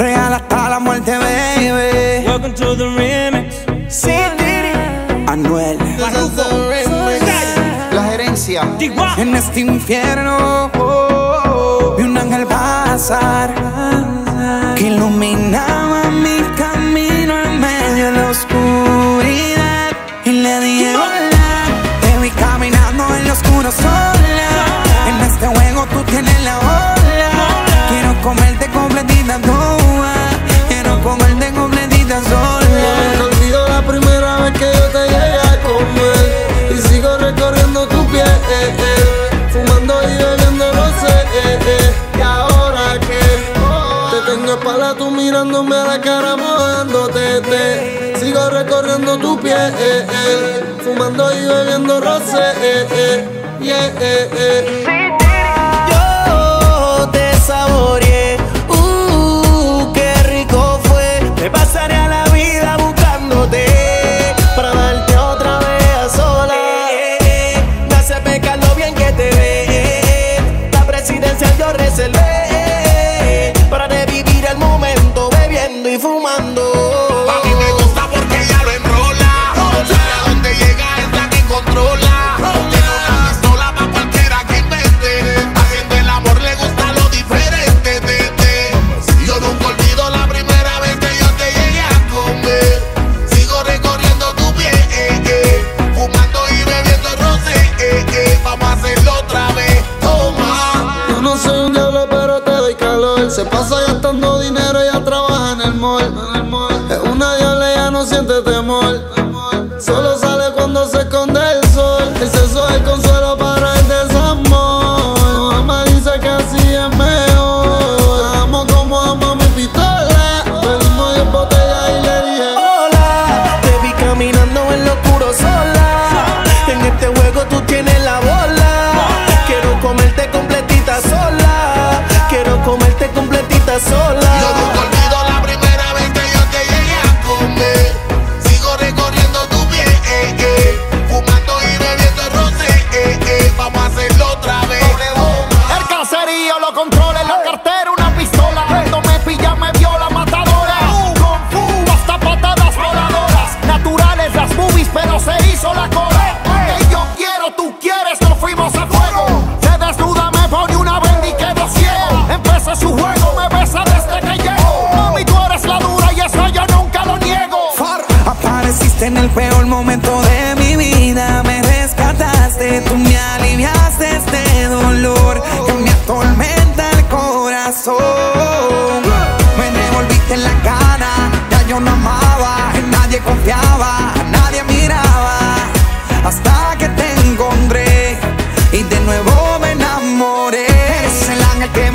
Real hasta la muerte, baby. Welcome to the remix. Sí, Anuel. La gerencia. En este infierno oh, vi un ángel pasar que iluminaba mi camino en medio de la oscuridad. Y le dije hola, te vi caminando en lo oscuro sola. En este juego tú tienes la ola. Quiero comerte completita recorriendo tu piel eh, eh, Fumando y bebiendo no sé eh, eh. Y ahora que Te tengo espalda tú mirándome a la cara mojándote te. Sigo recorriendo tu piel eh. Fumando y bebiendo rosé. Yeah, gastando dinero, ella trabaja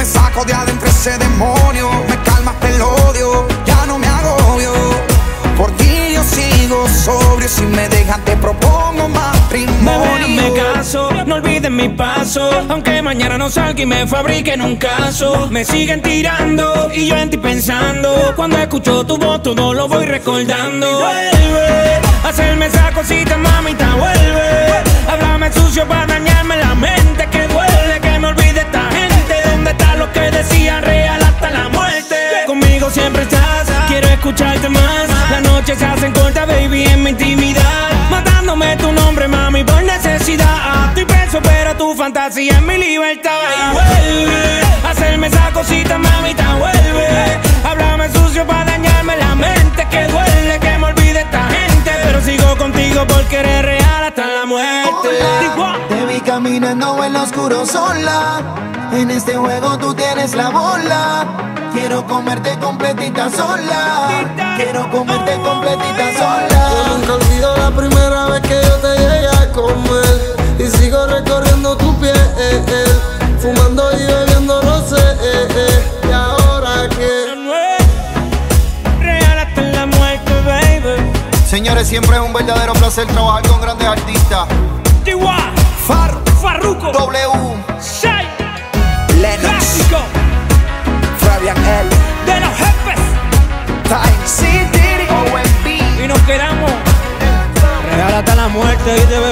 me saco de adentro ese demonio, me calmaste el odio, ya no me agobio. Por ti yo sigo sobrio, si me dejan te propongo matrimonio. me caso, no olviden mi paso. Aunque mañana no salga y me fabriquen un caso. Me siguen tirando y yo en ti pensando. Cuando escucho tu voz, todo lo voy recordando. Vuelve hacerme esa cosita, mamita, vuelve. Háblame sucio para dañarme la mente. Libertad. Y vuelve hacerme esa cosita, mamita, vuelve. Háblame sucio para dañarme la mente. Que duele que me olvide esta gente. Pero sigo contigo porque eres real hasta la muerte. Igual. Te vi caminando en lo oscuro sola. En este juego tú tienes la bola. Quiero comerte completita sola. Quiero comerte completita sola. Señores, siempre es un verdadero placer trabajar con grandes artistas. Igual. Far, Farruko. W, Shai. Lennox, Clásico. Fabian L, De los jefes. Time City, OMB, Y nos quedamos. Real hasta la muerte, ¿viste, bebé?